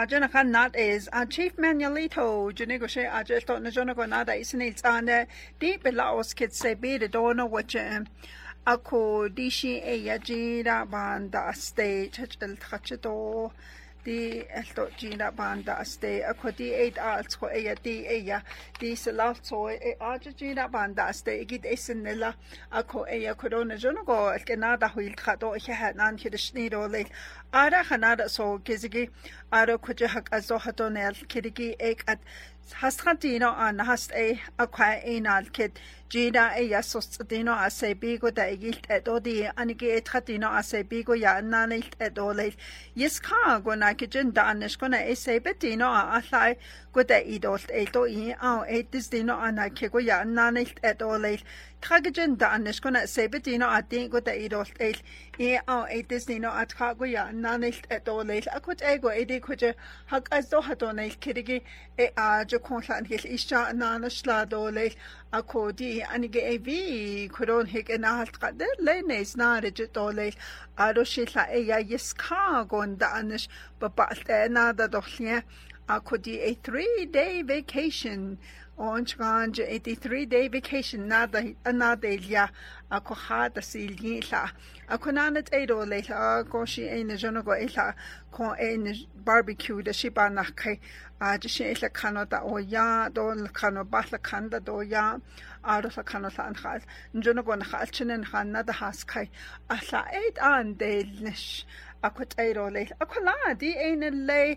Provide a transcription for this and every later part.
ajana ka nat is a chief manualito. Jene go she ajel to na jona go nada isne tsane. Di bela os kit se be de dona wache ako dishi e yajira banda state chachel khachato di elto gina banda aste ako di eight alts ko eya di eya di salat so e aja gina banda aste gid esen nila ako eya corona jono go el kenada huil khato e ha nan kid snido le ara khanada so gizigi ara kuja hak azo hato nel kidigi ek at hasratino an hast e aqua enal ket jida e yasus dino ase bigo da igilt et odi anige et khatino ase bigo ya annan ilt et ole yes ka go na ke jin da anish ko na ese betino a ahlai go da idolt e to i. E a et dis dino ana ke go ya annan ilt et ole tragejin da anish ko na ase betino a din go da idolt e au e disdino a tra go ya nanilt edo leil. Akut e go e di ko je hag az do hato neil kirigi e a jo konlan hil isha nanish la do leil. ako di anige e vi kuron hik e nahalt qade le nes nare jitole aro shila e ya yiska gonda anish babalt e nada dohlie ako di a three day vacation óinsáinja é dí 3day vacation anádélia a go háda sí líla. A chun anad éró leile agó sí éine jona go éile chu éine barbecú de si ban nach ché a de sé éile Canada ó ja dó le canó batla canda dó ja áras a canla an chail. Njona go nach chailtin an channa a hascai a sa éit an déilnis a chu éró leil a chu lá dí éine lei,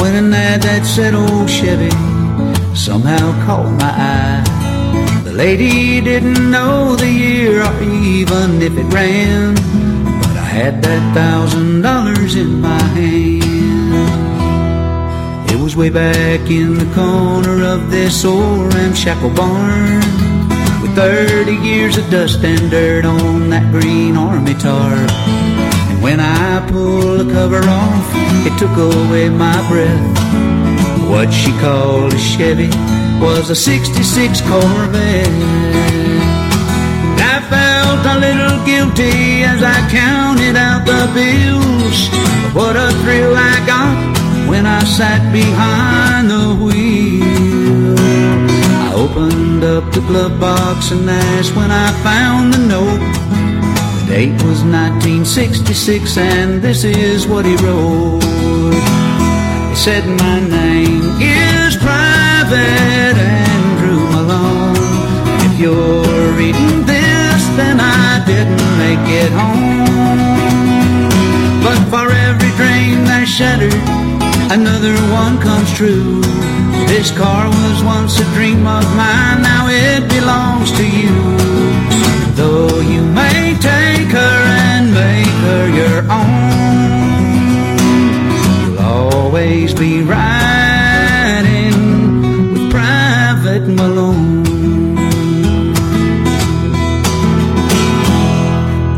when an ad that said old Chevy somehow caught my eye. The lady didn't know the year or even if it ran, but I had that thousand dollars in my hand. It was way back in the corner of this old ramshackle barn. With 30 years of dust and dirt on that green army tarp. When I pulled the cover off, it took away my breath. What she called a Chevy was a 66 Corvette. I felt a little guilty as I counted out the bills. But what a thrill I got when I sat behind the wheel. I opened up the glove box and that's when I found the note date was 1966 and this is what he wrote. He said, my name is Private Andrew Malone. If you're reading this, then I didn't make it home. But for every dream that's shattered, another one comes true. This car was once a dream of mine, now it belongs to you. Though you may own, you'll always be riding with Private Malone.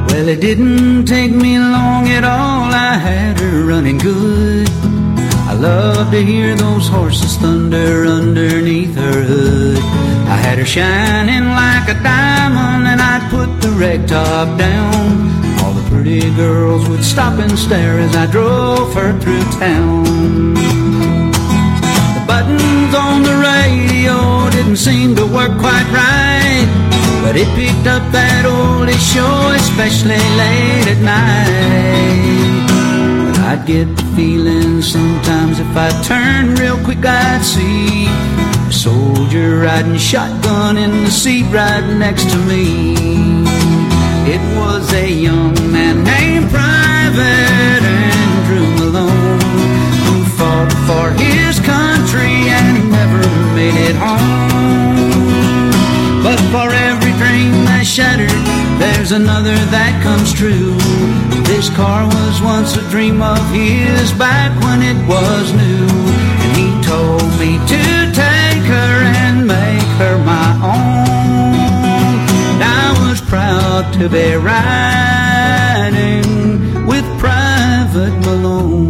Well, it didn't take me long at all, I had her running good. I love to hear those horses thunder underneath her hood. I had her shining like a diamond, and I'd put the rag top down. Pretty girls would stop and stare as I drove her through town. The buttons on the radio didn't seem to work quite right, but it picked up that oldie show, especially late at night. But I'd get the feeling sometimes if I turned real quick, I'd see a soldier riding shotgun in the seat right next to me. It was a young man named Private Andrew Malone who fought for his country and never made it home. But for every dream that shattered, there's another that comes true. This car was once a dream of his back when it was new. And he told me to proud to be riding with Private Malone.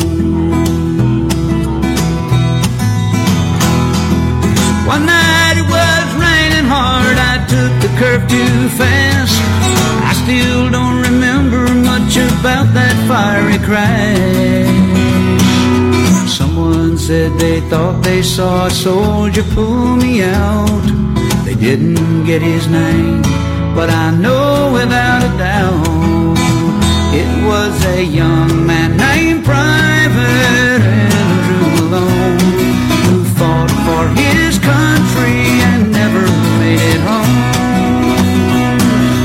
One night it was raining hard, I took the curve too fast. I still don't remember much about that fiery crash. Someone said they thought they saw a soldier pull me out. They didn't get his name but I know without a doubt it was a young man named Private Andrew Malone who fought for his country and never made it home.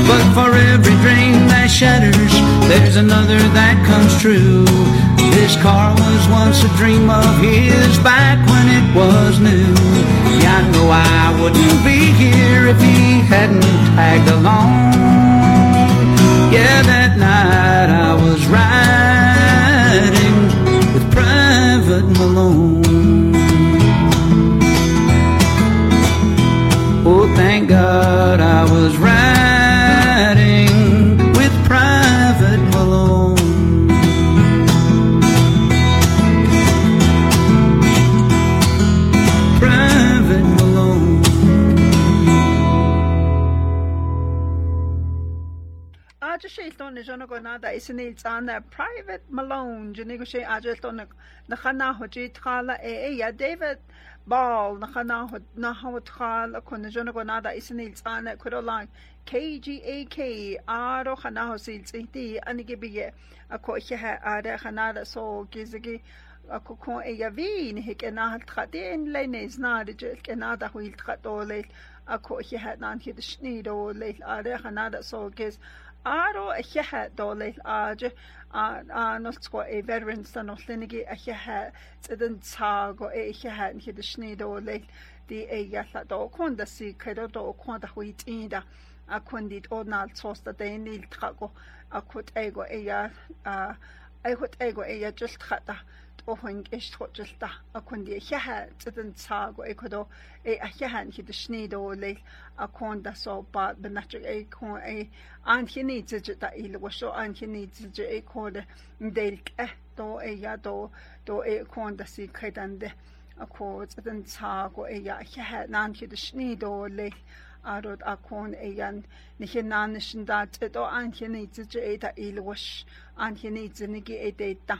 But for every dream that shatters, there's another that comes true. This car was once a dream of his back when it was new. Yeah, I know I wouldn't be here if he hadn't tagged along. Yeah, isinil tsana private Malone jini go she aja ton na khana ho ji thala e e ya David Ball na khana ho na ho thala kon jono gonada isinil tsana kurolang KGAK aro khana ho sil tsinti anige biye ako ihe ara khana da so gizigi ako kon e ya vi ni hik ena tkhadin le ne zna de jel kena da huil tkhatole ako ihe nan hid shnido le ara khana da so giz aro y llehe dolyll a a nos go e veteran san o llynigi a llehe sydd yn tag o e llehe yn hyd y sni dolyll di e ialla do cwn da si cero do cwn da hwy tîn da a cwn di o nal tos da da un il trago a cwt ego e ia a e hwt ego e ia jyll tra da often ist hotelta a kun die ja zeten sag e kodo e a ja han hit schneid ole a kon da so ba benach e kon e an hini zet da il was so an hini zet e kod del e do e ja do do e kon da si kaidande a ko zeten sag e ja ja nan hit schneid ole арууд акон эян нэхэнаншин даа цэдо. Анхины цэж эда илвэш анхины цэниги эдэйта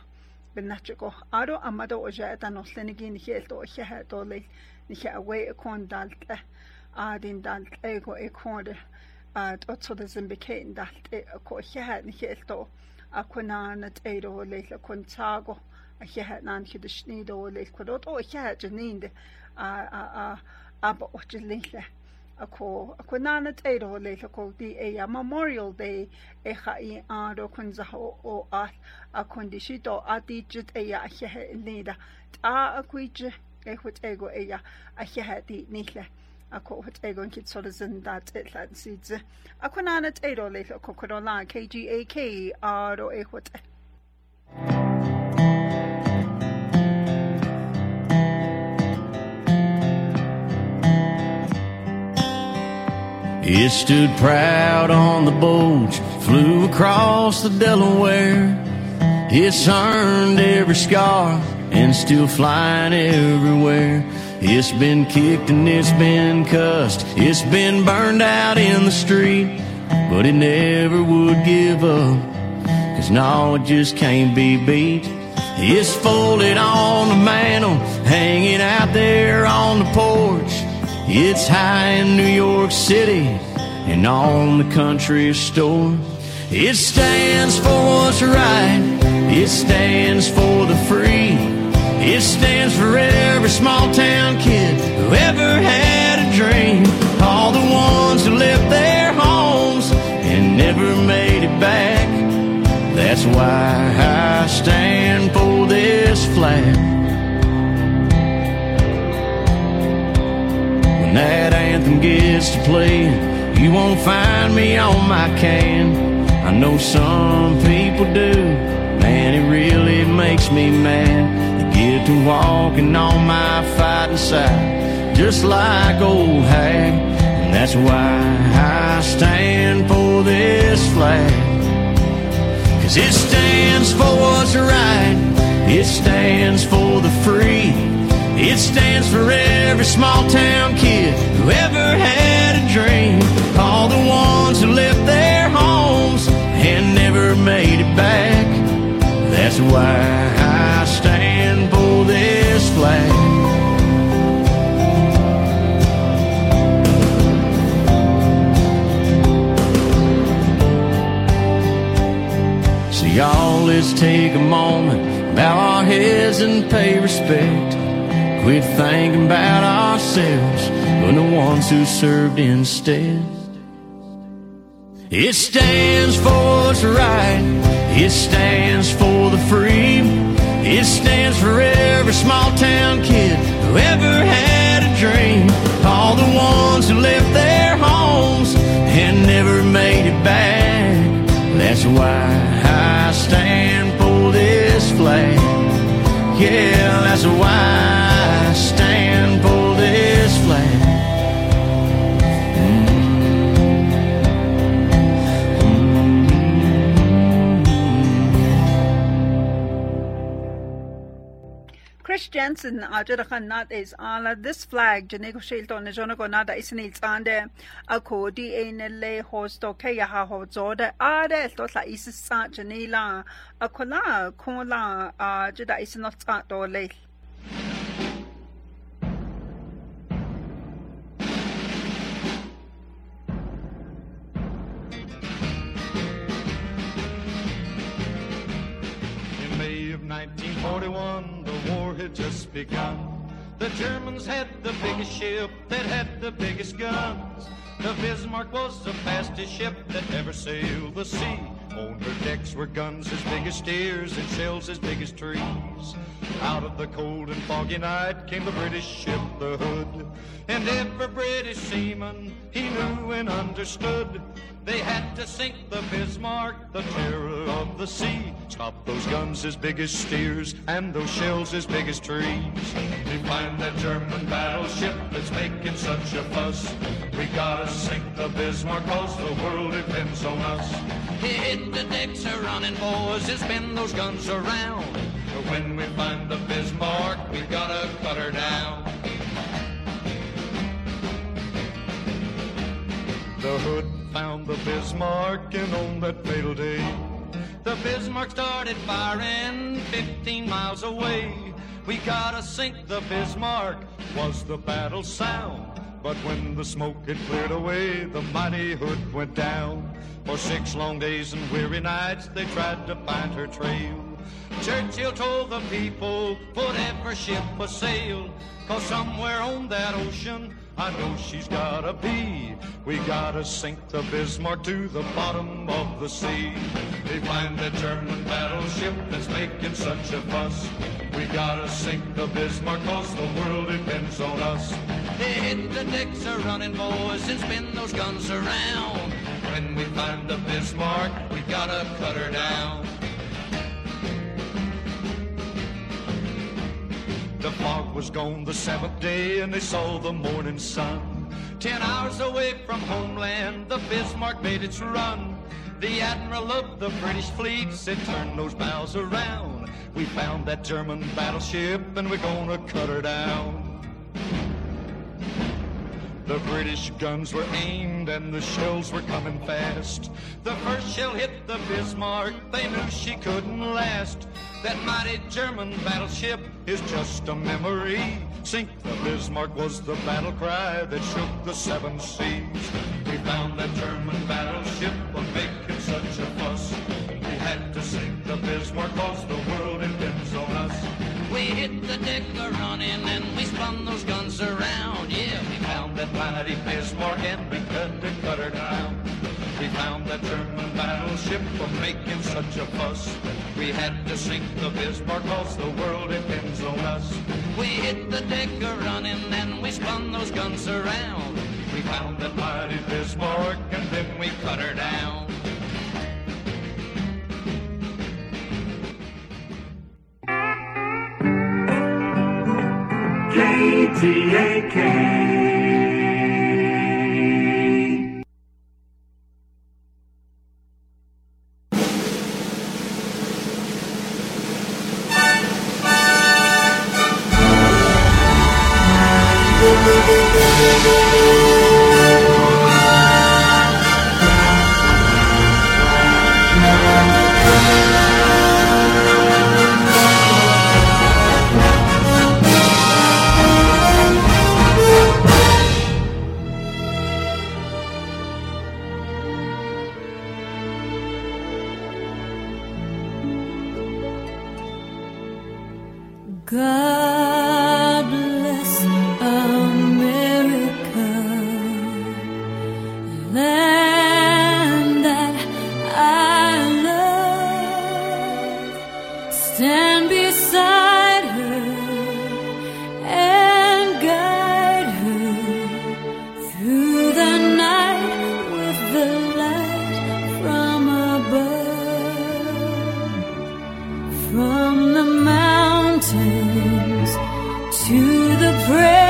بالناتشكو أرو أما دو أجاء نوصلنجي نخيل دو أشياء دولي نخي أوي إكون دالت آدين دالت إيكو إكون آد أتصد زنبكين دالت إيكو أشياء نخيل دو أكونانت إيرو ليل أكون تاغو أشياء نان كدشني دو ليل كدوت أو أشياء جنين دي آ آ آ أبا أجلين له ako ako nana tairo le ko ti e ya memorial day e kha i a do kun za ho o a a kondishi to a ti jit e ya he he ni da a a kui ji e hut e go e ya a he he ti ni le ako hut e go kit so zin da te la si ji ako nana tairo le ko ko la kgak a do e hut e It stood proud on the bulge, flew across the Delaware. It's earned every scar and still flying everywhere. It's been kicked and it's been cussed, it's been burned out in the street, but it never would give up. Cause no, it just can't be beat. It's folded on the mantle, hanging out there on the porch. It's high in New York City and on the country store. It stands for what's right. It stands for the free. It stands for every small town kid who ever had a dream. All the ones who left their homes and never made it back. That's why I stand for this flag. When that anthem gets to play, you won't find me on my can. I know some people do. Man, it really makes me mad to get to walking on my fighting side, just like old Hag. And that's why I stand for this flag. Cause it stands for what's right. It stands for the free. It stands for every small town kid who ever had a dream. All the ones who left their homes and never made it back. That's why I stand for this flag. So y'all, let's take a moment, bow our heads and pay respect. Quit thinking about ourselves, but the ones who served instead. It stands for what's right. It stands for the free. It stands for every small town kid Chris Jensen ajara khanat is ala. This flag jene ko shilto ne jono ko nada isni tsande ako di enele hosto ke ya ha ho to la is sa jene la a to le In May of 1941, the war had just begun. The Germans had the biggest ship that had the biggest guns. The Bismarck was the fastest ship that ever sailed the sea. On her decks were guns as big as steers and shells as big as trees. Out of the cold and foggy night came the British ship, the Hood. And every British seaman he knew and understood. They had to sink the Bismarck, the terror of the sea. Stop those guns as big as steers and those shells as big as trees. We find that German battleship that's making such a fuss. We gotta sink the Bismarck cause the world depends on us. Hit the decks are running, boys, and spin those guns around. But when we find the Bismarck, we gotta cut her down. The hood found the Bismarck, and on that fatal day, the Bismarck started firing 15 miles away. We gotta sink the Bismarck, was the battle sound. But when the smoke had cleared away, the mighty hood went down. For six long days and weary nights, they tried to find her trail. Churchill told the people, put every ship a sail. Cause somewhere on that ocean, I know she's gotta be. We gotta sink the Bismarck to the bottom of the sea. They find that German battleship that's making such a fuss. We gotta sink the Bismarck cause the world depends on us. Hit the decks are running, boys, and spin those guns around. When we find the Bismarck, we gotta cut her down. Fog was gone the seventh day, and they saw the morning sun. Ten hours away from homeland, the Bismarck made its run. The admiral of the British fleet said, turn those bows around. We found that German battleship, and we're gonna cut her down. The British guns were aimed and the shells were coming fast. The first shell hit the Bismarck, they knew she couldn't last. That mighty German battleship is just a memory. Sink the Bismarck was the battle cry that shook the seven seas. We found that German battleship was making such a fuss. We had to sink the Bismarck cause the world depends on us. We hit the deck a running and we spun those guns mighty Bismarck and we cut to cut her down. We found that German battleship for making such a fuss. We had to sink the Bismarck cause the world depends on us. We hit the deck a running and we spun those guns around. We found that mighty Bismarck and then we cut her down. KGAK. The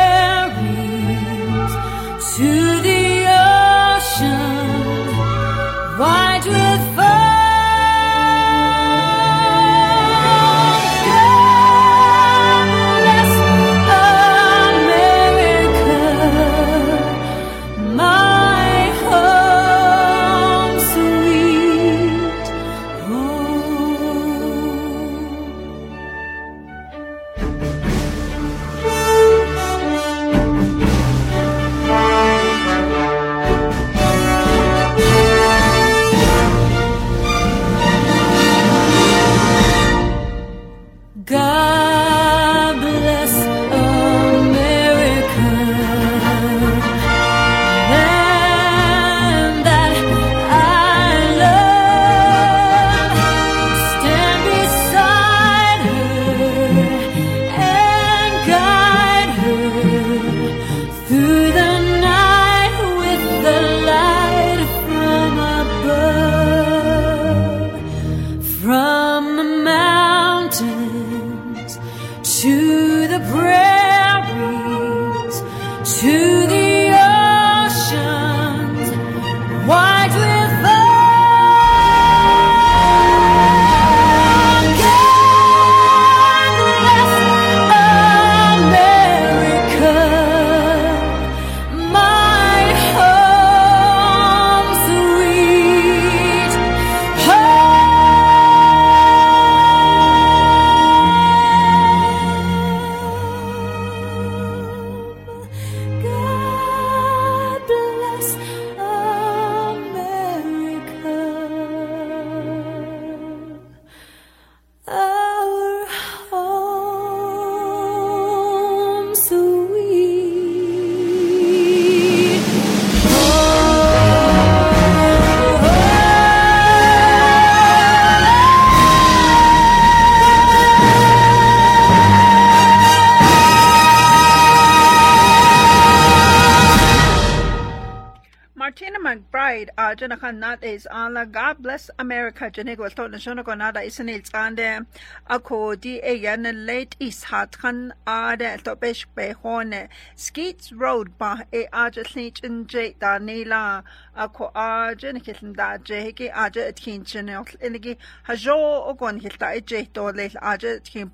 la God bless America. Jene ko to national ko nada isnil tsande. Ako di e late is hat kan ade to pesh pe hone skits road ba e aje thinch in je da nila ako aje ne kitn da je ki aje thin chene eligi hajo ogon hilta e je to le aje thin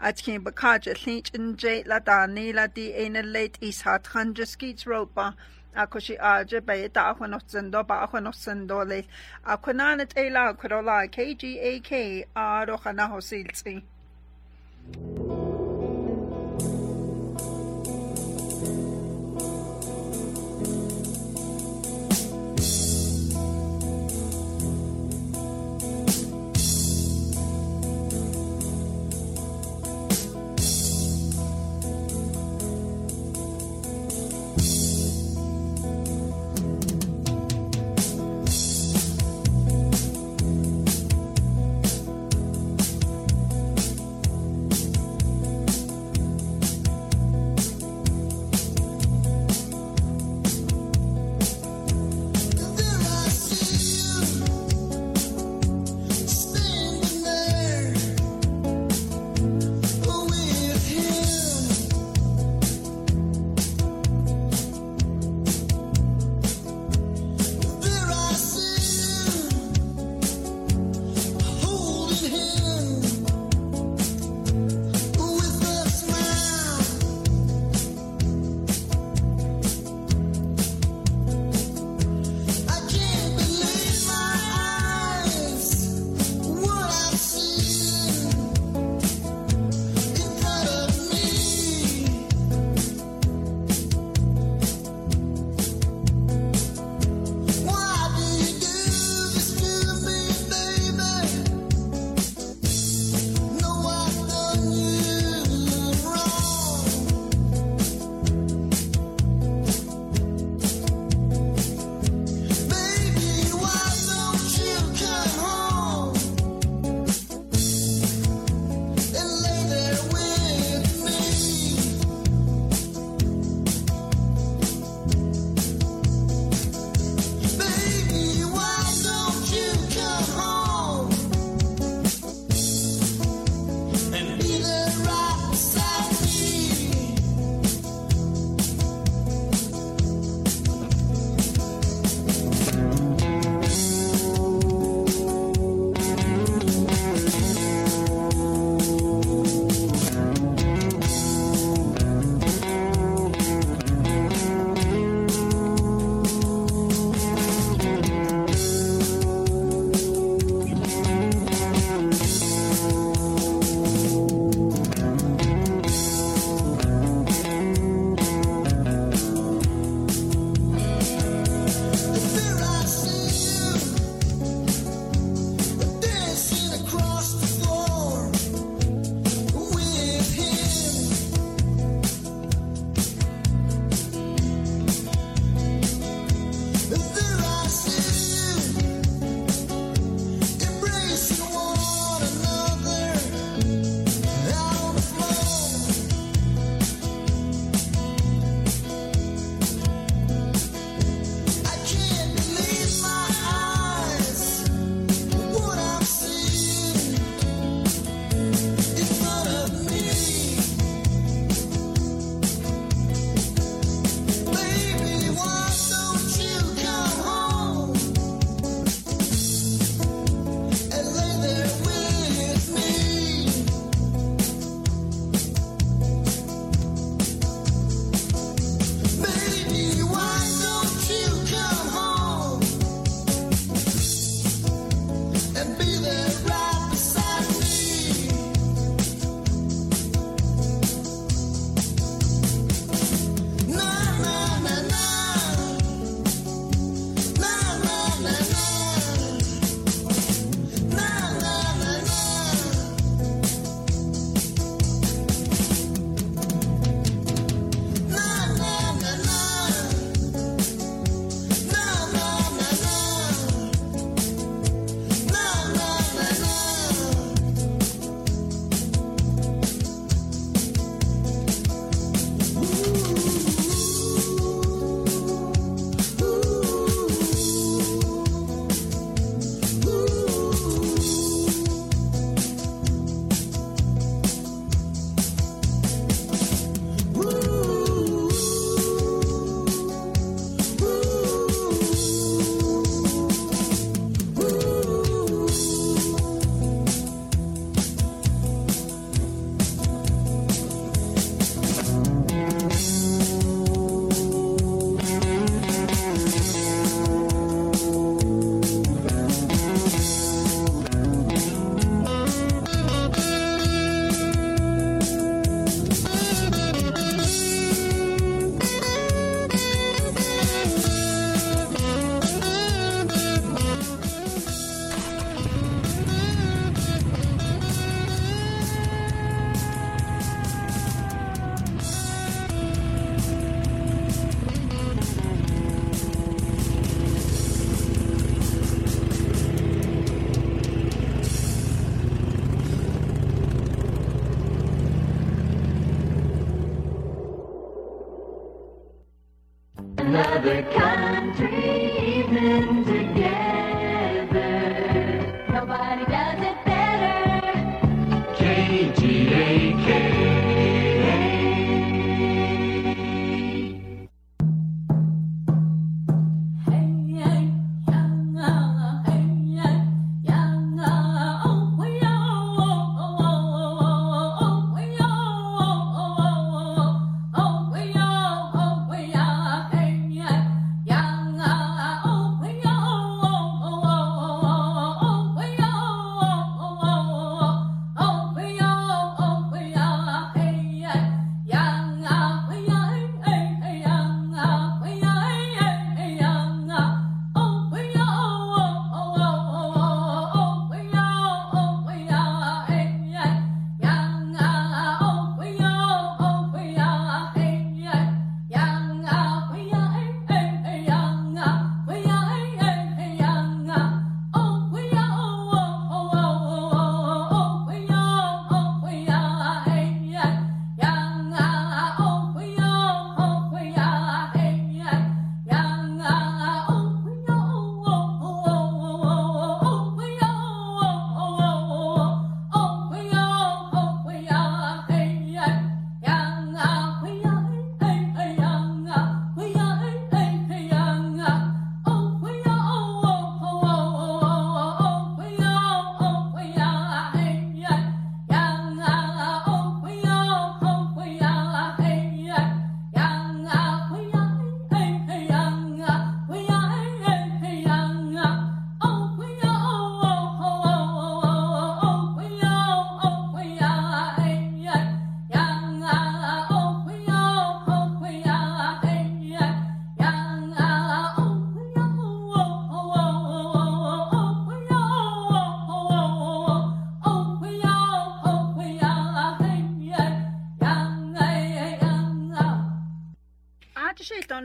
at kin bakaje in je la da nila di e late is hat kan je skits road ba akushi aje uh, bay dahuanotsendo bahuanotsendo le uh, akunan teila kurola KGAK arohana uh, hosiltsi.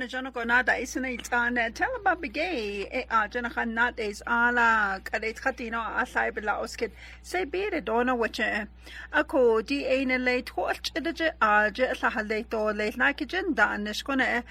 Aadje donna John go nada isna iltan tell about begay e a jana khan nat is ala kadet khatino a sai bela oskit se bere donna wache ako di eine le torch de a je la hale to le na kijin dan skona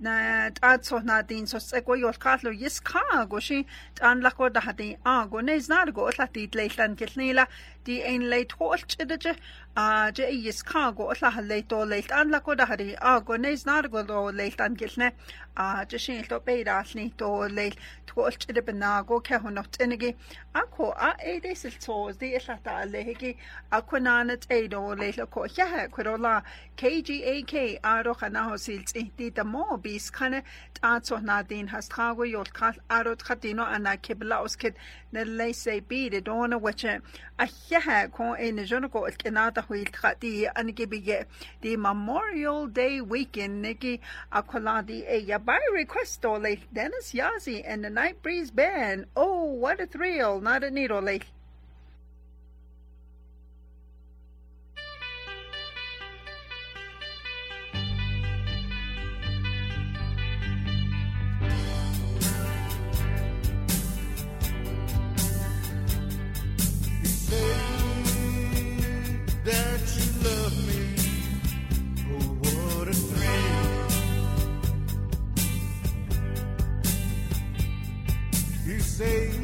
na tad so na din so se go yor katlo yes ka go shi tan la ko da hadi a go ne znar go la ti le lan kilnila di ein le torch de a je yes ka go la hale to le tan la ko da hadi a go ne znar go do le tan kilne a je shi to be da ni to le torch de bena go ke ho not inigi a ko a e de sil tos di la ta le higi a ko na na te do le ko ya ko la. KGAK a ro khana ho sil ti da mo bis kanne taatso na din has trago yol kal aro tratino ana kibla oskid na lei se bi de dona weche a hyeha ko e ne jono ko kenata huil trati an gibige di Memorial Day weekend niki a koladi e ya by request o Dennis Yazzie and the Night Breeze Band. Oh what a thrill. Not a needle like say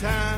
At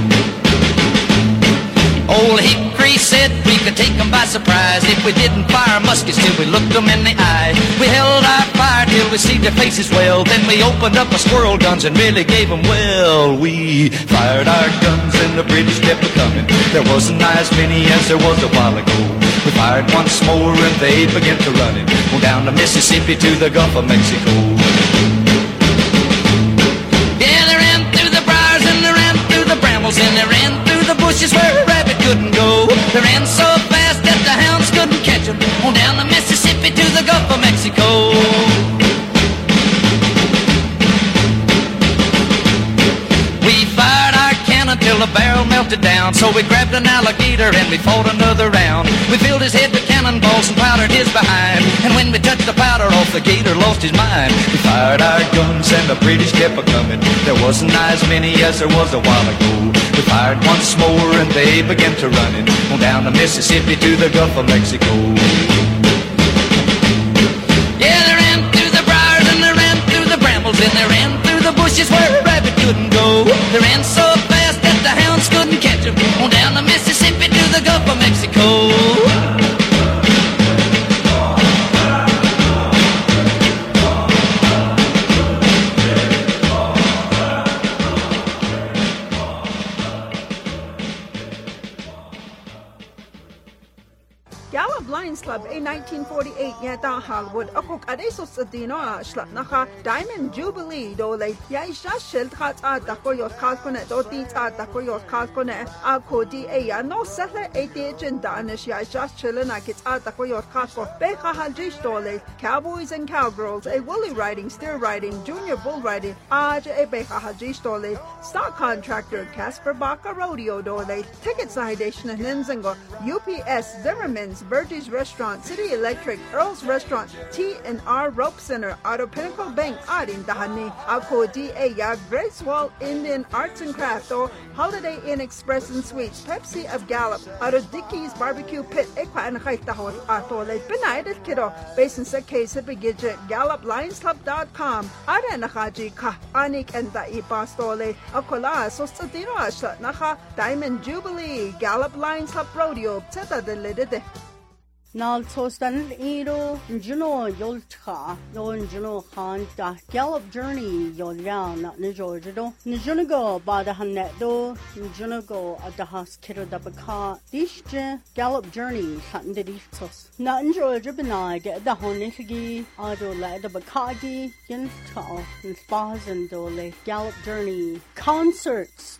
Old Hickory said we could take 'em by surprise if we didn't fire muskets till we looked 'em in the eye. We held our fire till we see their faces well. Then we opened up our squirrel guns and really gave 'em well. We fired our guns and the British kept coming. There wasn't as many as there was a while ago. We fired once more and they began to running on down the Mississippi to the Gulf of Mexico. Yeah, they ran through the briars and they ran through the brambles and they ran through the bushes where couldn't go. They ran so fast that the hounds couldn't catch 'em. On down the Mississippi to the Gulf of Mexico. Till the barrel melted down. So we grabbed an alligator and we fought another round. We filled his head with cannonballs and powdered his behind. And when we touched the powder off, the gator lost his mind. We fired our guns and the British kept a coming. There wasn't as many as there was a while ago. We fired once more and they began to running on down the Mississippi to the Gulf of Mexico. Yeah, they ran through the briars and they ran through the brambles and they ran through the bushes where a rabbit couldn't go. They ran so the hounds couldn't catch 'em. On down the Mississippi to the Gulf of Mexico. Club in 1948 yata Hollywood ako kadeso sa dino uh, shlap naka Diamond Jubilee do ya a ta a ya no danish ya a a Cowboys and Cowgirls a woolly riding steer riding junior bull riding e do le stock contractor Casper Baca Rodeo do ticket and Ninzingo UPS Zimmerman Restaurants, Virgie's Restaurant, City Electric, Earl's Restaurant, T&R Rope Center, Auto Pinnacle Bank, Arin Dahani, Ako DA Grace Wall Indian Arts and Craft, or Holiday Inn Express and Suites, Pepsi of Gallup, Auto Dickey's Barbecue Pit, Ekpa and Haitahot, Atole, Benaidet Kiddo, Basin sa Case Bigidget, GallupLionsClub.com, Ara Nakaji Ka, Anik and Dai Bastole, Akola, Sostadino Asha, Naka, Diamond Jubilee, Gallup Lions Club Rodeo, Teta de. Nal tostan iro juno yolcha yon juno han da Gallup Journey yol yan na ni Georgia do ni juno go ba da han net do ni go a da has kiro da baka dish je Gallup Journey han de dish tos na in Georgia bina get da hon ni a do la da baka gi yin ta in spas and do le Gallup Journey. Concerts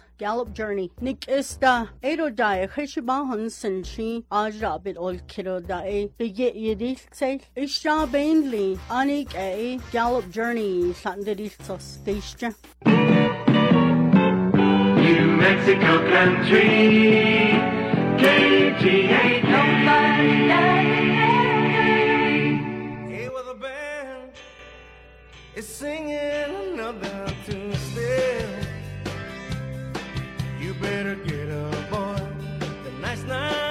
go na ga ba ho gano ga san de dik tos aj la hadidi in ani san de dik tos Gallup Journey. Nick is da Edo da Hishiba Hun Sin Shi Aja bit ol kiddo da e the get yedi say Isha Bainley Anik e Gallup Journey San de dik tos station. New Mexico country, KGA. Hey, with a band is singing another tune better get up, boy. The night's not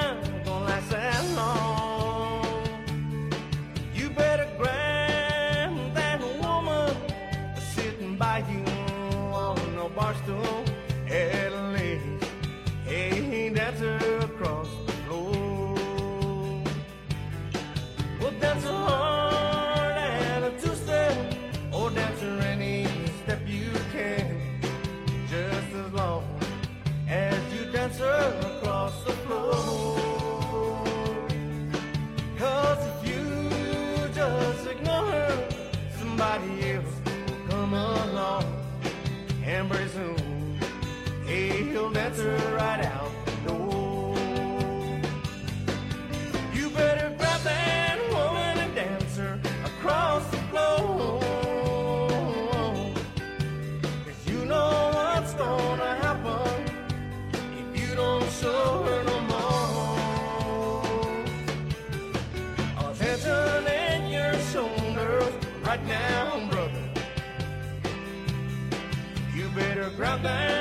better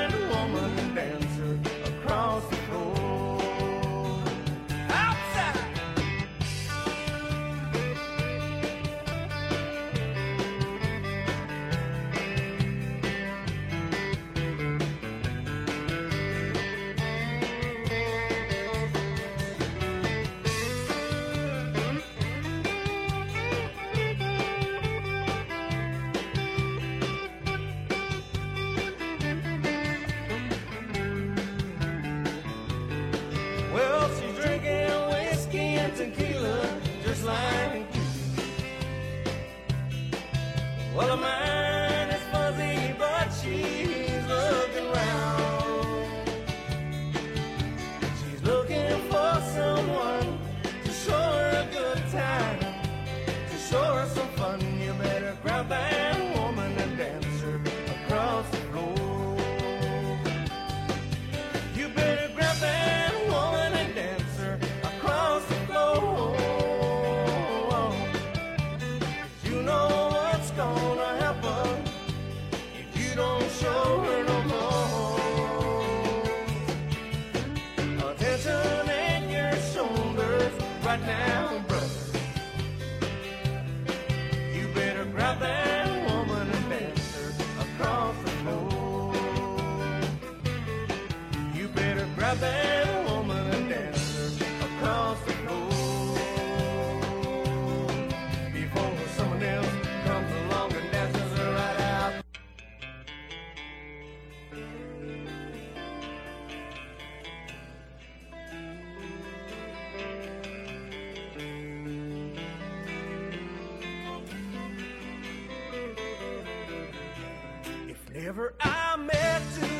If never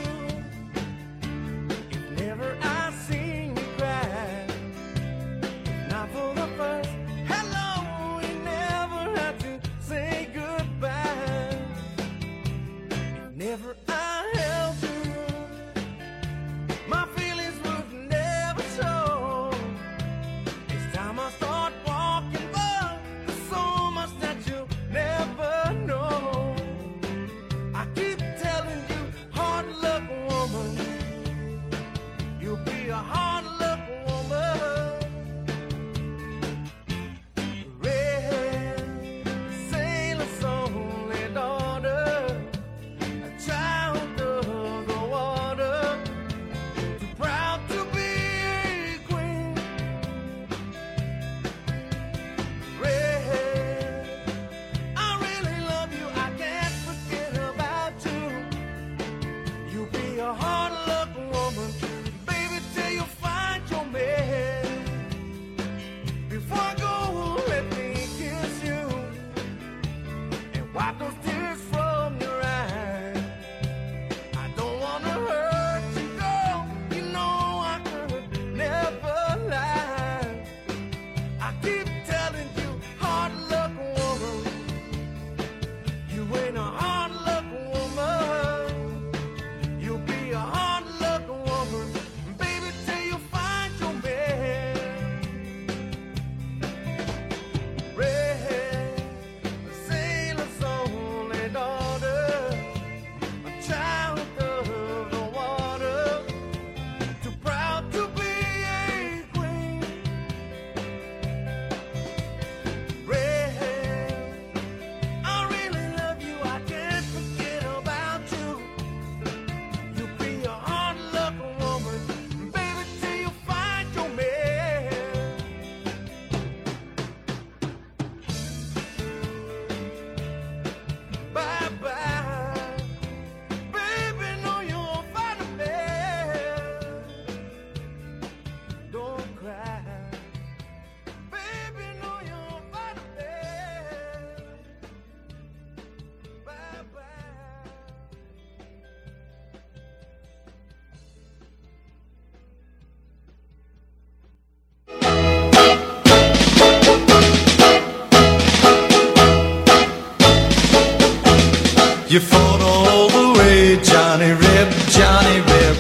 You fought all the way, Johnny Reb, Johnny Reb.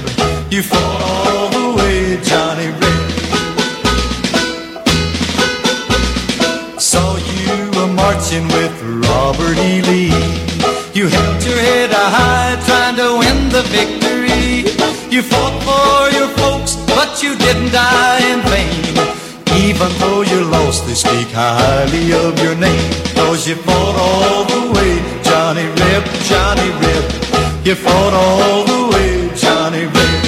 You fought all the way, Johnny Reb. Saw you a marching with Robert E. Lee. You held your head high, trying to win the victory. You fought for your folks, but you didn't die in vain. Even though you lost, they speak highly of your name. Cause you fought all the way Johnny Reb, Johnny Reb. You fought all the way, Johnny Reb.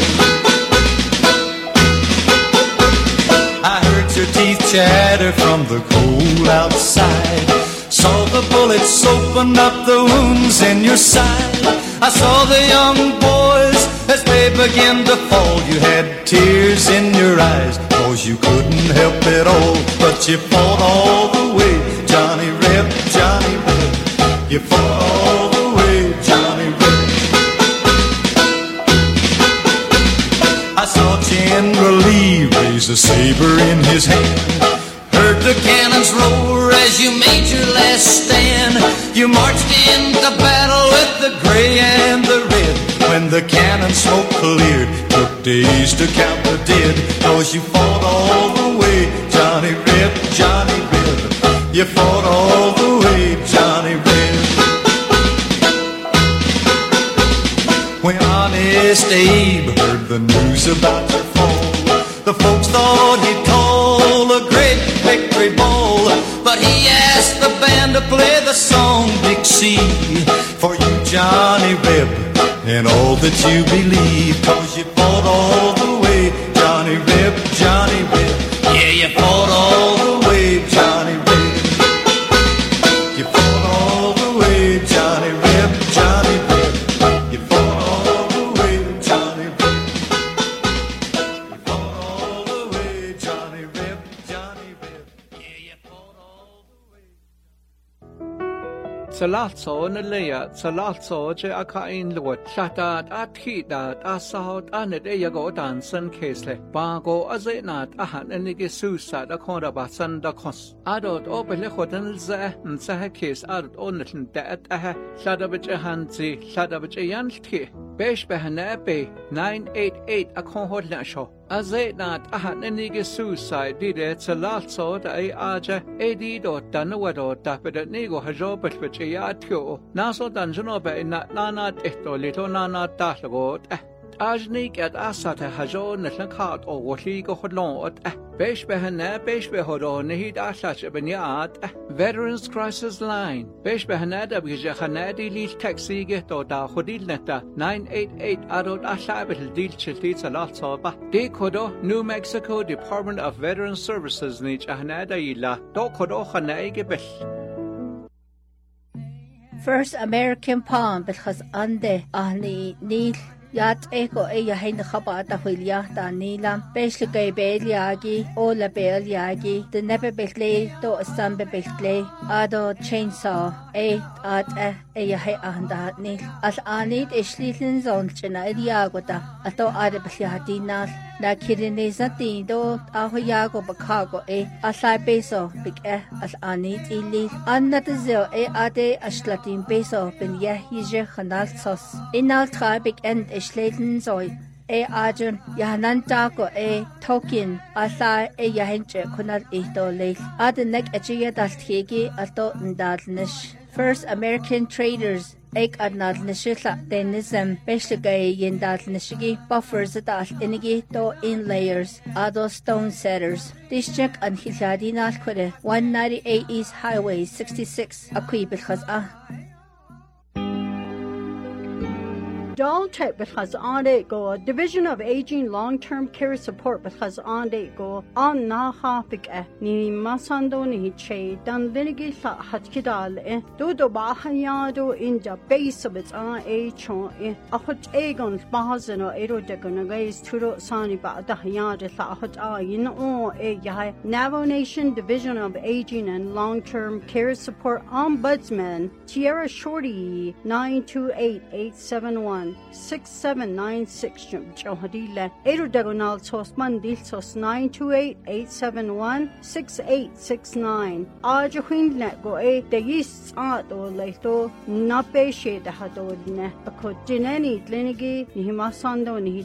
I heard your teeth chatter from the cold outside. Saw the bullets open up the wounds in your side. I saw the young boys as they began to fall. You had tears in your eyes, cause you couldn't help it all. But you fought all the way, Johnny. You fought all the way, Johnny Reb. I saw General Lee raise a saber in his hand. Heard the cannons roar as you made your last stand. You marched into battle with the gray and the red. When the cannon smoke cleared, took days to count the dead. Cause you fought all the way, Johnny Reb, Johnny Reb. You fought all the way, Johnny Reb. When Honest Abe heard the news about your fall, the folks thought he'd call a great victory ball. But he asked the band to play the song Dixie for you, Johnny Reb, and all that you believe. Cause you fought all the way, Johnny Reb, Johnny Reb. Yeah, you fought all Salazone leia Salazoge a kain luat Shatat a tidat a sahot anet e yago dansen kesle. Bago a zenat a han enige susat a konda basan da kos Adot o bele khodan ze msaha kes adot onetn dat aha Shadabich a hanzi Shadabich a yanlti besh behane pe 988 akhon hot la sho aze na ta ne ni ge su sai di de tsala so da ai aja ad do tan wa do ta pe de ni go ha jo pe pe ya thyo na so tan jno pe na na na te to le to na na ta go ta hodlon at eh. Besh behana besh behodo nehid aslach benyat eh. Veterans Crisis Line. Besh behana da bgija khanadi lil taxi ge to da khodil neta 988 adot aslabetel dil chilti salat soba. De kodo New Mexico Department of Veteran Services nich ahnada yila. Do kodo khanaige bel. First American Palm bilchas ande ahni nil Yat eko e ya hen khaba ta huilia ta nila pesle ke beli agi o la beli agi de nebe besle to sam be besle ado chainsaw e at e e ya he anda ni. As anit ishlilin e zonchna idiagota e ato ade besle hatinal la kirine zati do ahoya go bakha go e eh, big e eh, as ani tili anna te zo e eh, ate aslatin peso bin ye hije khanal sos. Inal trabik end eshleden soll ajun yahnan ta ko e token asa e yahinche kunal e to le. Ad nek achiya dalt hegi First American Traders ag adnad na sila denism beslegay yindal na buffers at al inigi do in layers ado stone setters. This check an hiladi na kwede 198 East Highway 66 akwi bilchas ah. On it go. Division of Aging Long Term Care Support it go. On na hapik eh ni masando ni che dan linigi sa hatkidal eh. Do do bahayado in the base of its on a chon eh. A hot egon bahazano ero de gonna guys turo sani ba da hayade sa hot a in o e ya Navajo Nation Division of Aging and Long Term Care Support Ombudsman Tierra Shorty 928871 6796 jum johadile. Eru diagonal tosman dil tos 928-871-6869. Aja huin le go e de yis at o leito na be she de hadodne.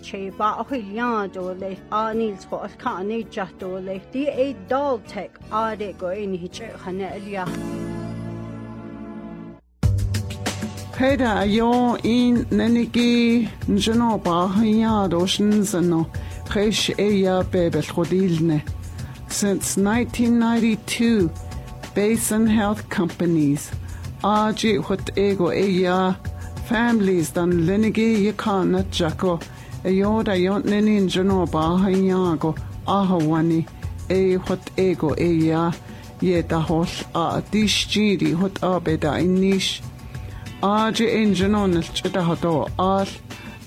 Che ba o hilya do le a nils ho al ka ni jahdo le. Di e dal tech a de go e. Njeno bebel. Since 1992, Basin Health Companies, Aji hut ego eya, families dan linigi yakana jako, eyoda yon nenin jano ba hanyago, ahawani, e hut ego eya, ye a dishjiri hut abeda inish. Aji injanon chita hato al,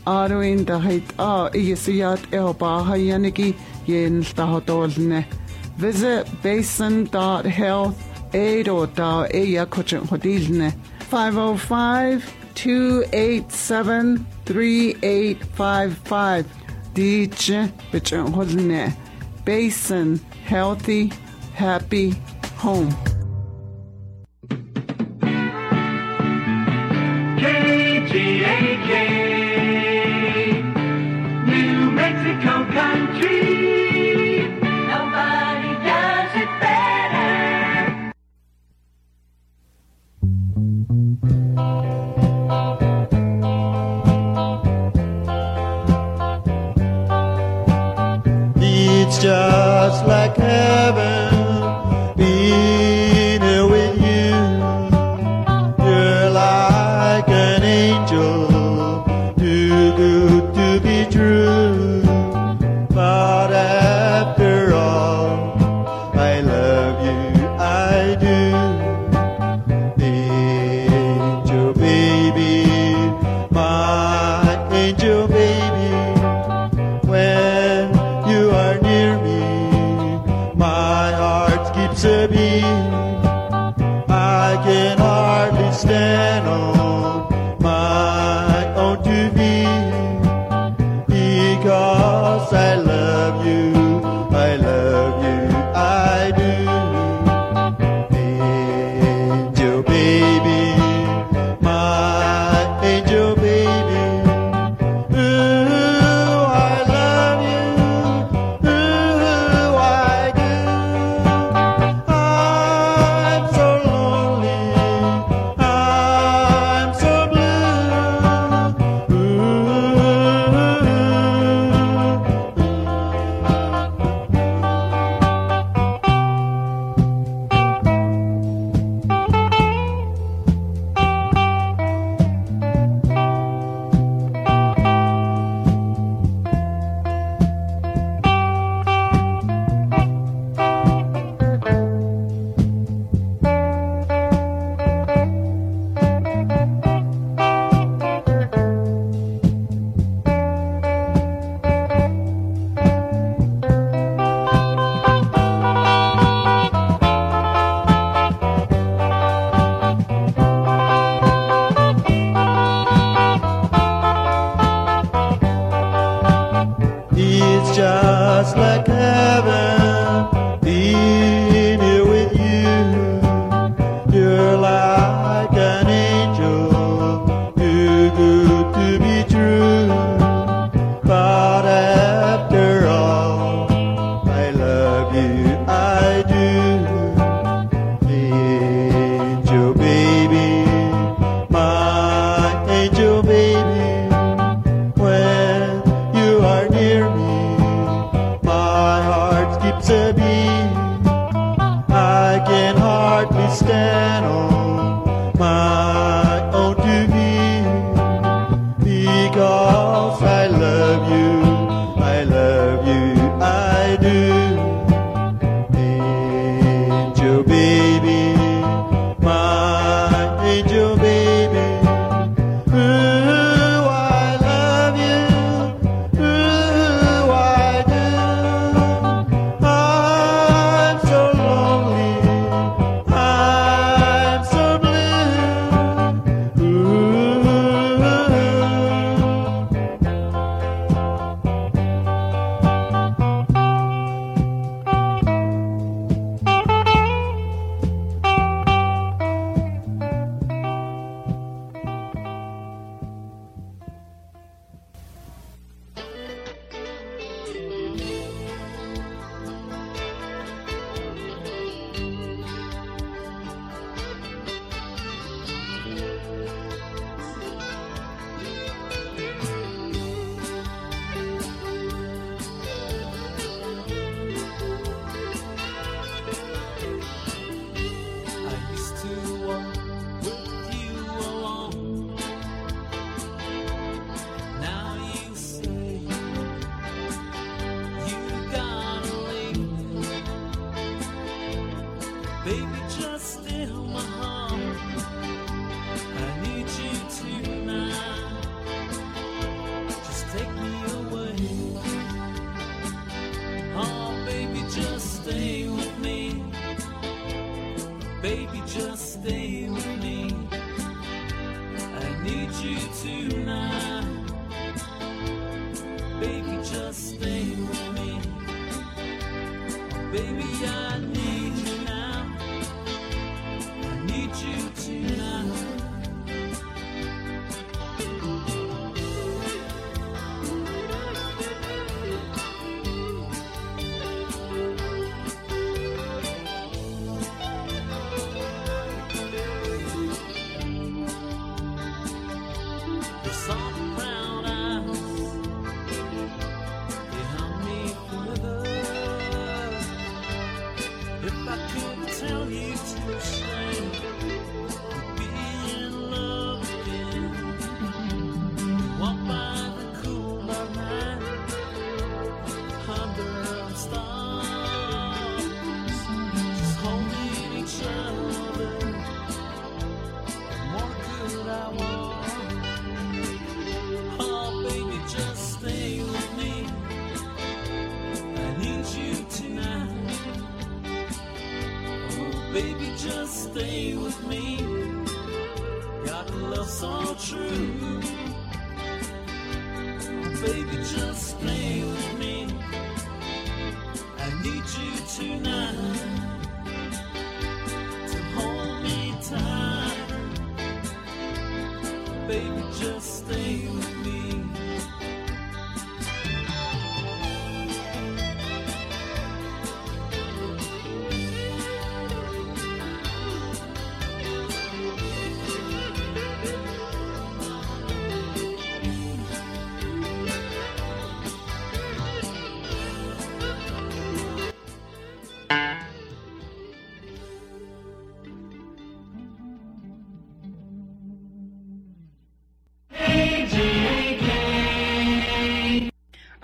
Arwin da heit a iesiat e o baha yanigi yen da hodolne. Visit basin.health edo da eya kochin hodilne. 505-287-3855. DJ bichin hodilne. Basin Healthy Happy Home. KGAK, New Mexico country. Nobody does it better. It's just like heaven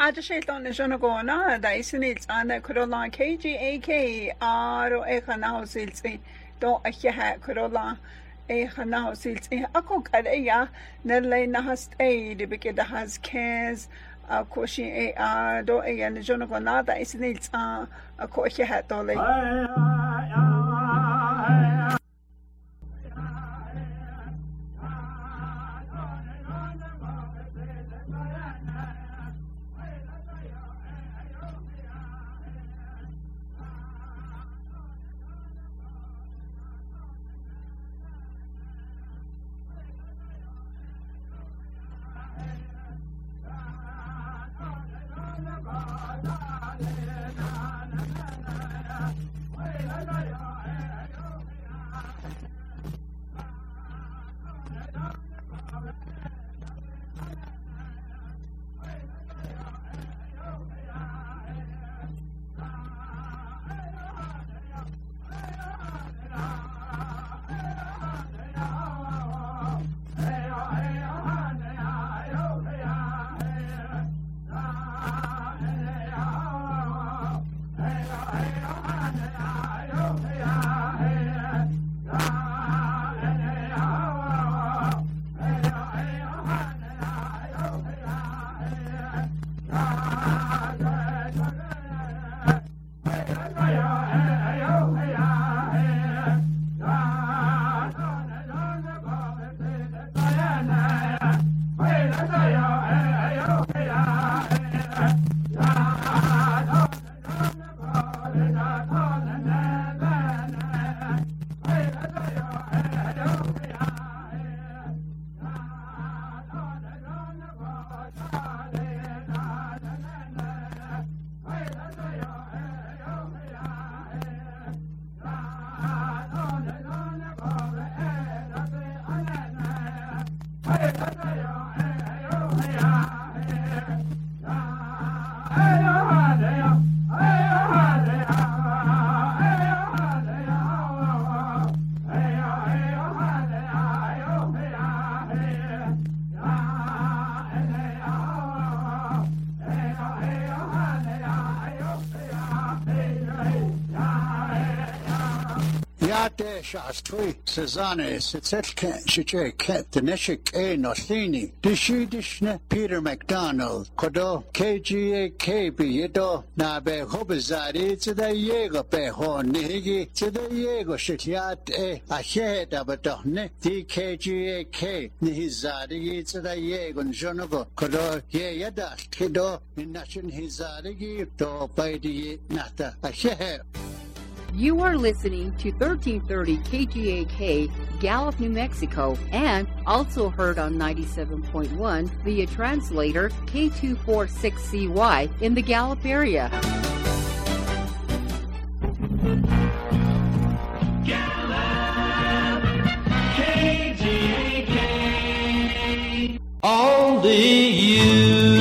Adashilton na siya nagona, da isinils ana kurola KGAK aro e kana hosilsi do a hyeha kurola e kana hosilsi ako kada ya nalay na hast e di bike da has kez ako shi e a do e ya na siya nagona da isinils a ako hyeha dole. Ate jātēša astui sezānē secetke šičē ket nešik ēno slīni. Dishīdishne Peter McDonald kodo KGA KB yedo na be hobizari tsida yego be ho nihigi tsida yego shitiat e ahe da badohne di KGA K nihizari tsida yego njonogo kodo ye yada kido nashin hizari do baidi nata ahe. You are listening to 1330 KGAK, Gallup, New Mexico, and also heard on 97.1 via translator K246CY in the Gallup area. Gallup, KGAK. Only you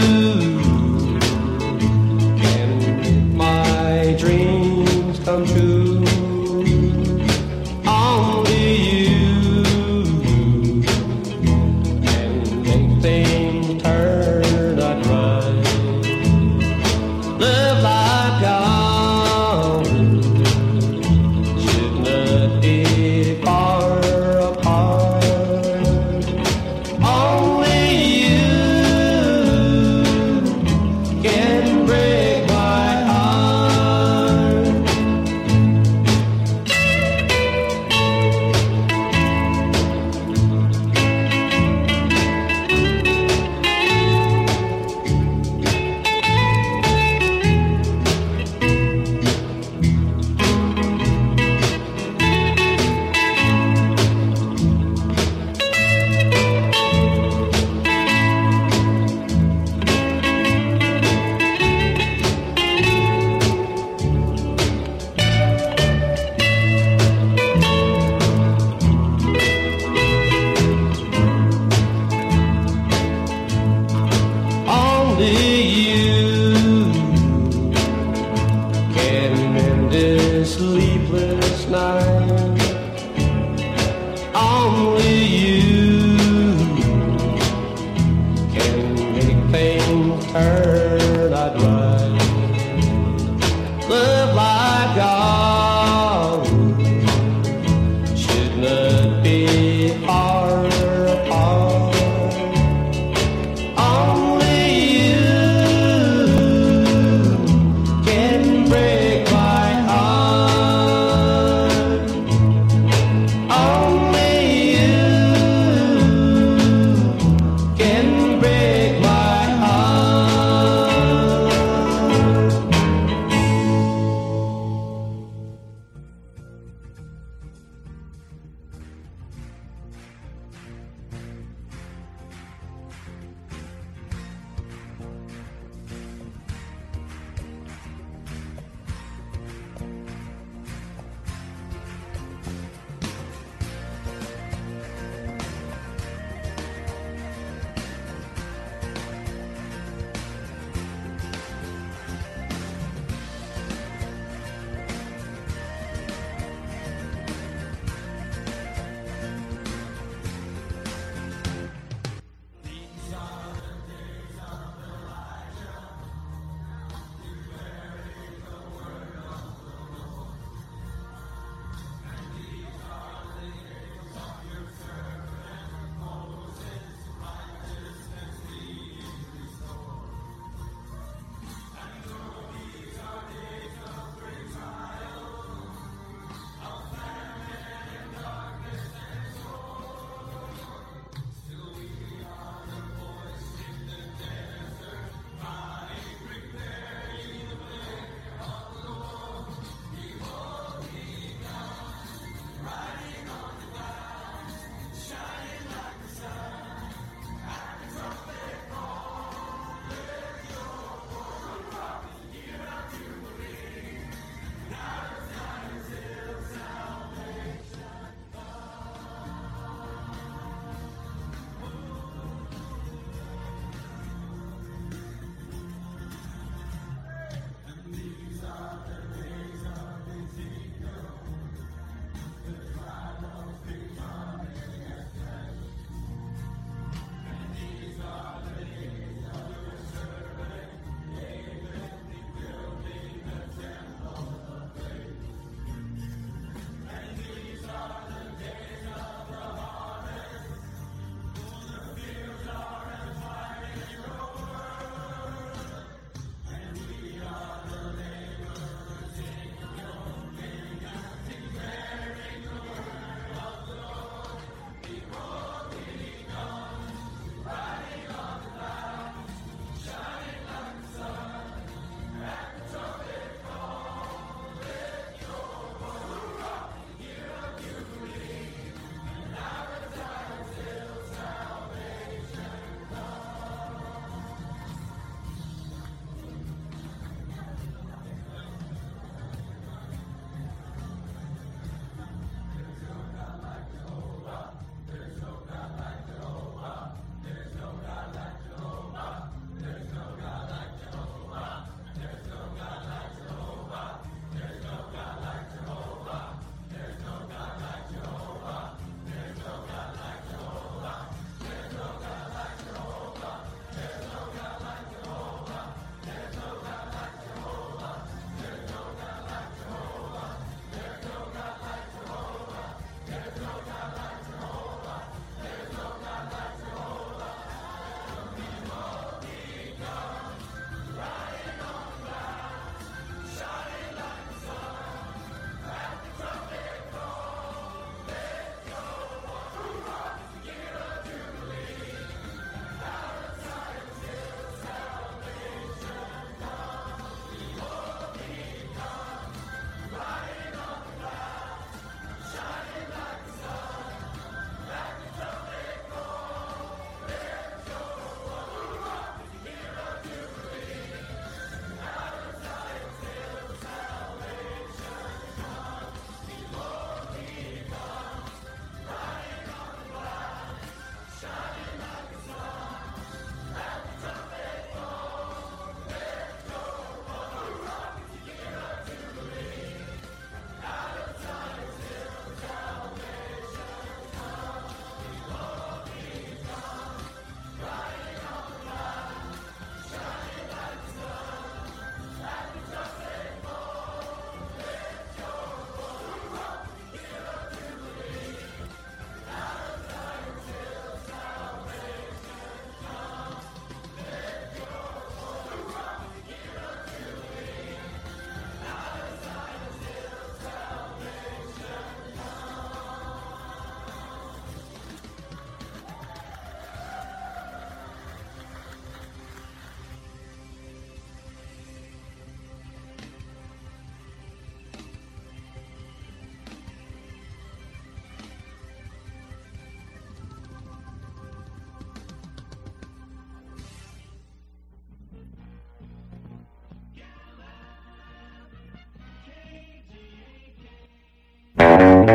If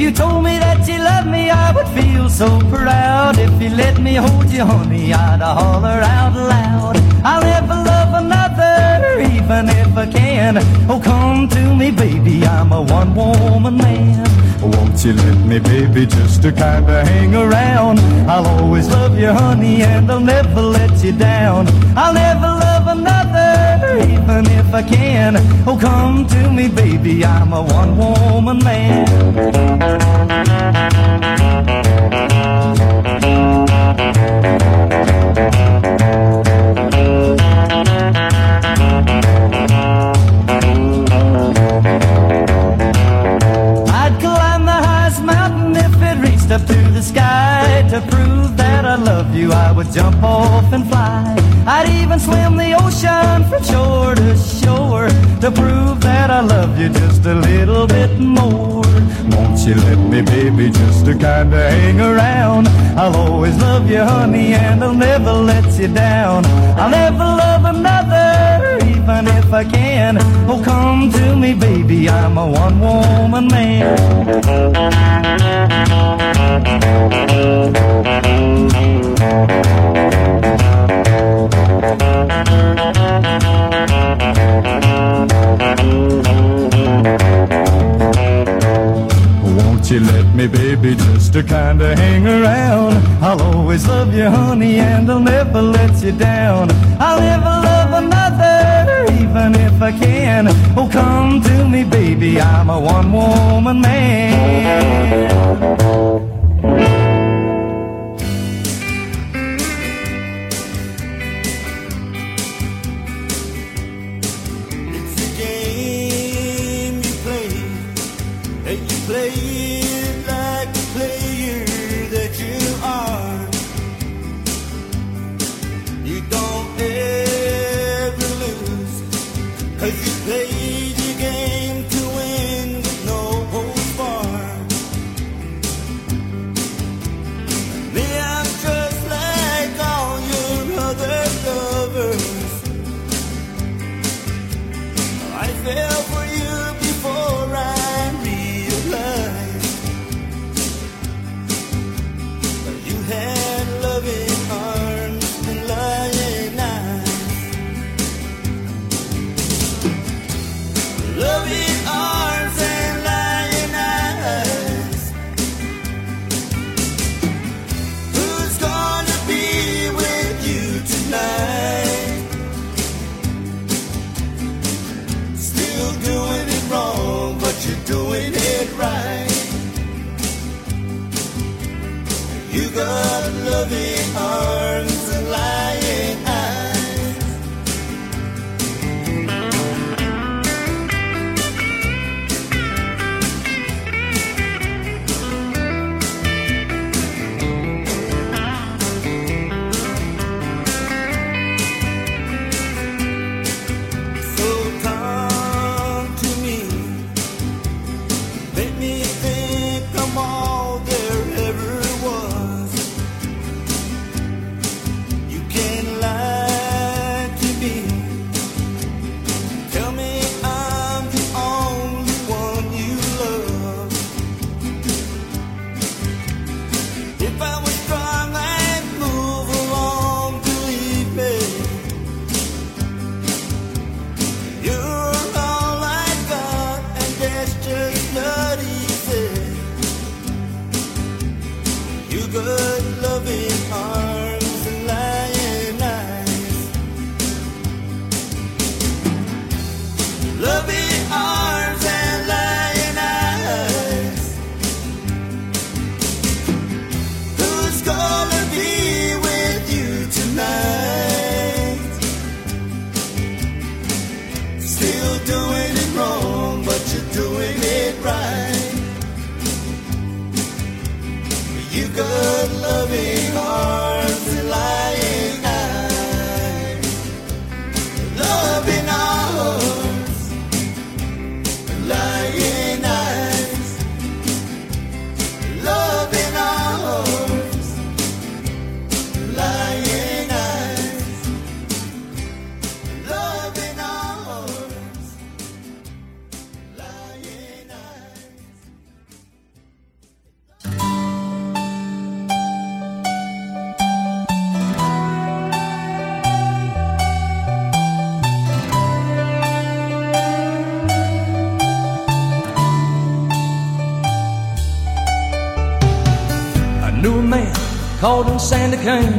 you told me that you loved me, I would feel so proud. If you let me hold you, honey, I'd holler out loud. I'll never love another, even if I can. Oh, come to me, baby, I'm a one woman man. Won't you let me, baby, just to kinda hang around? I'll always love you, honey, and I'll never let you down. I'll never love another, even if I can. Oh, come to me, baby, I'm a one woman man. Jump off and fly. I'd even swim the ocean from shore to shore to prove that I love you just a little bit more. Won't you let me, baby, just to kinda hang around? I'll always love you, honey, and I'll never let you down. I'll never love another, even if I can. Oh, come to me, baby, I'm a one woman Won't let me, baby, just to kinda hang around? I'll always love you, honey, and I'll never let you down. I'll never love another, even if I can. Oh, come to me, baby, I'm a one woman man. Yeah.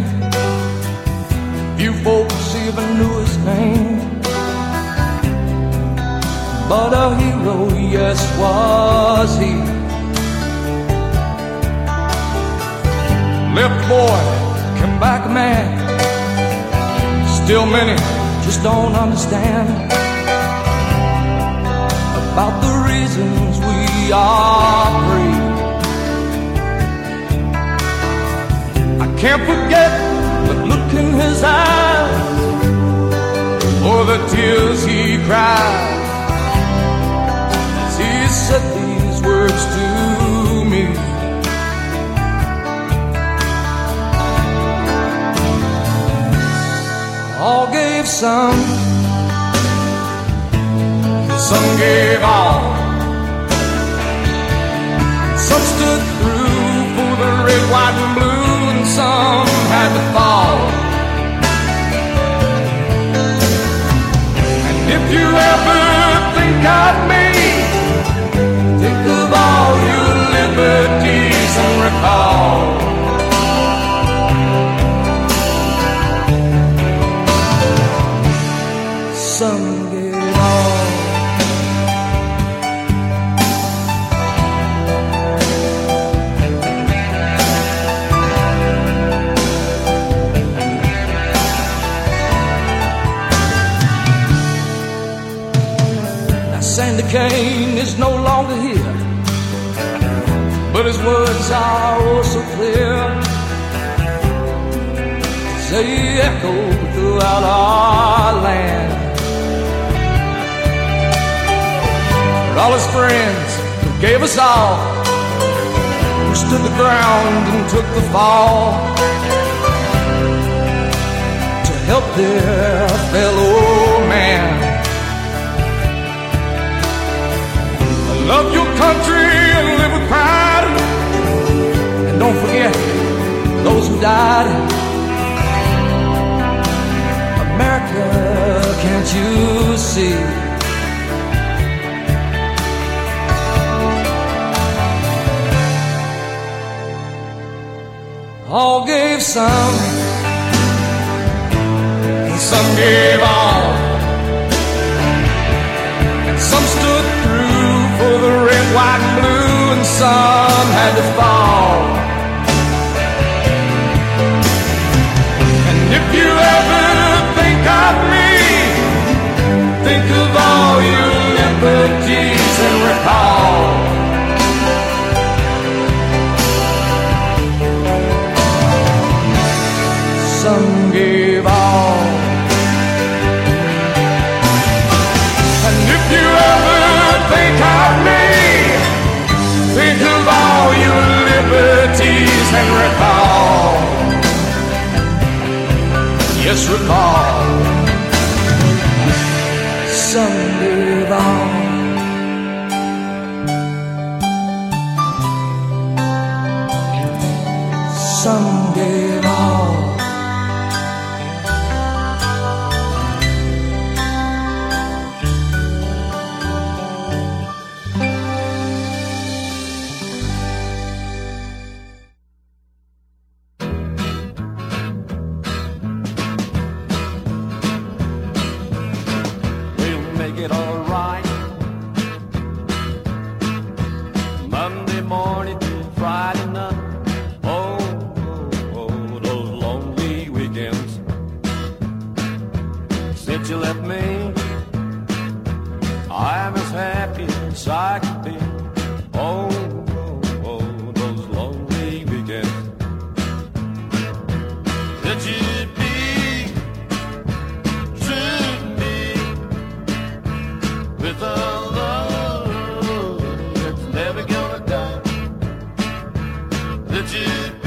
all his friends who gave us all, who stood the ground and took the fall to help their fellow man. I love your country and live with pride, and don't forget those who died. America, can't you see? All gave some, and some gave all. And some stood through for the red, white, and blue, and some had to fall. And if you ever think of me, think of all you'll ever liberties and recall. Yes, recall. Someday long. Someday. The tube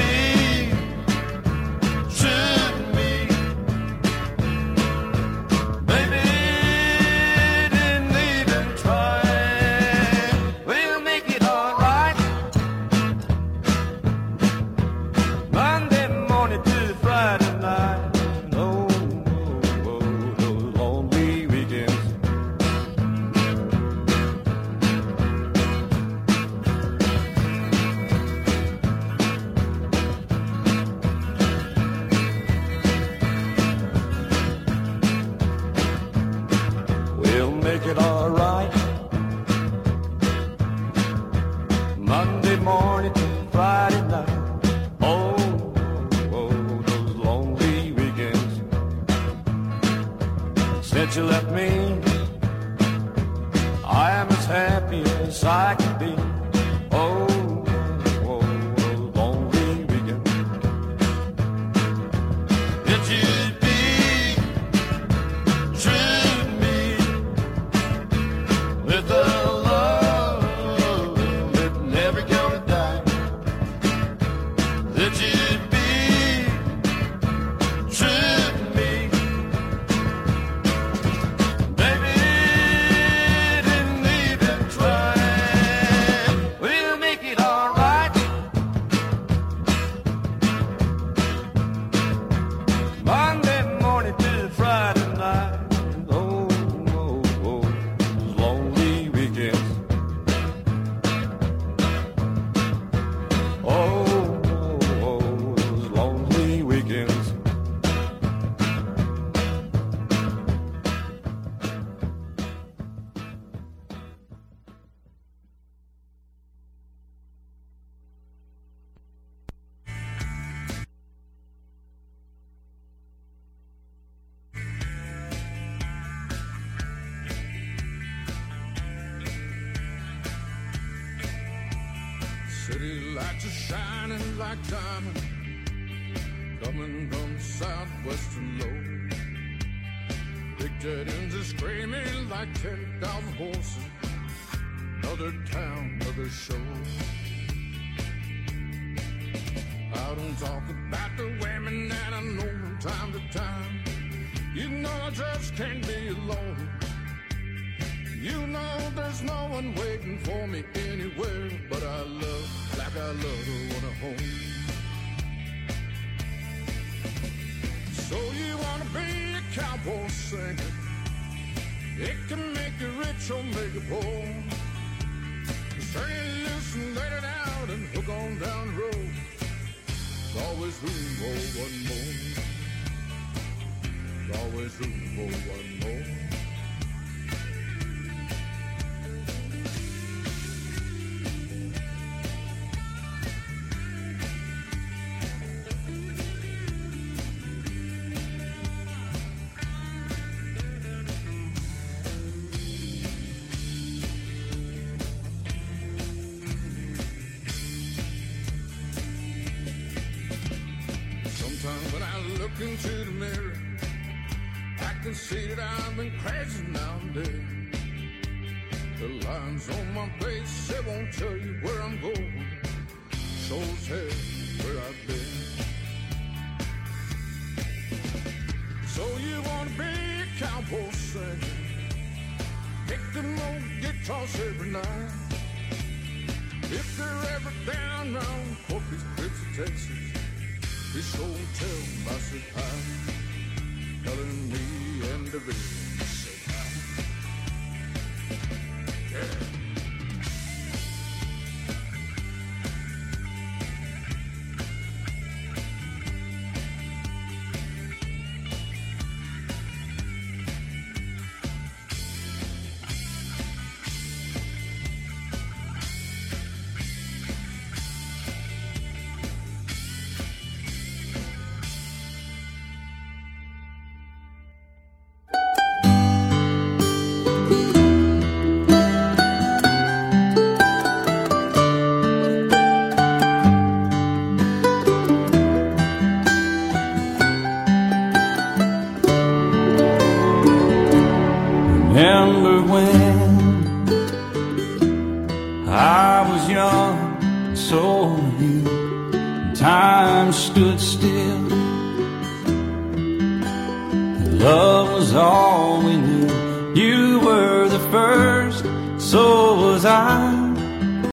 folks can be alone. You know there's no one waiting for me anywhere, but I love like I love to want a home. So you wanna be a cowboy singer? It can make you rich or make you poor. Turn it loose and let it out and hook on down the road. There's always room for one more. There's always room for one more.